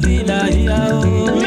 hukumbuki fadhila yao. Oh.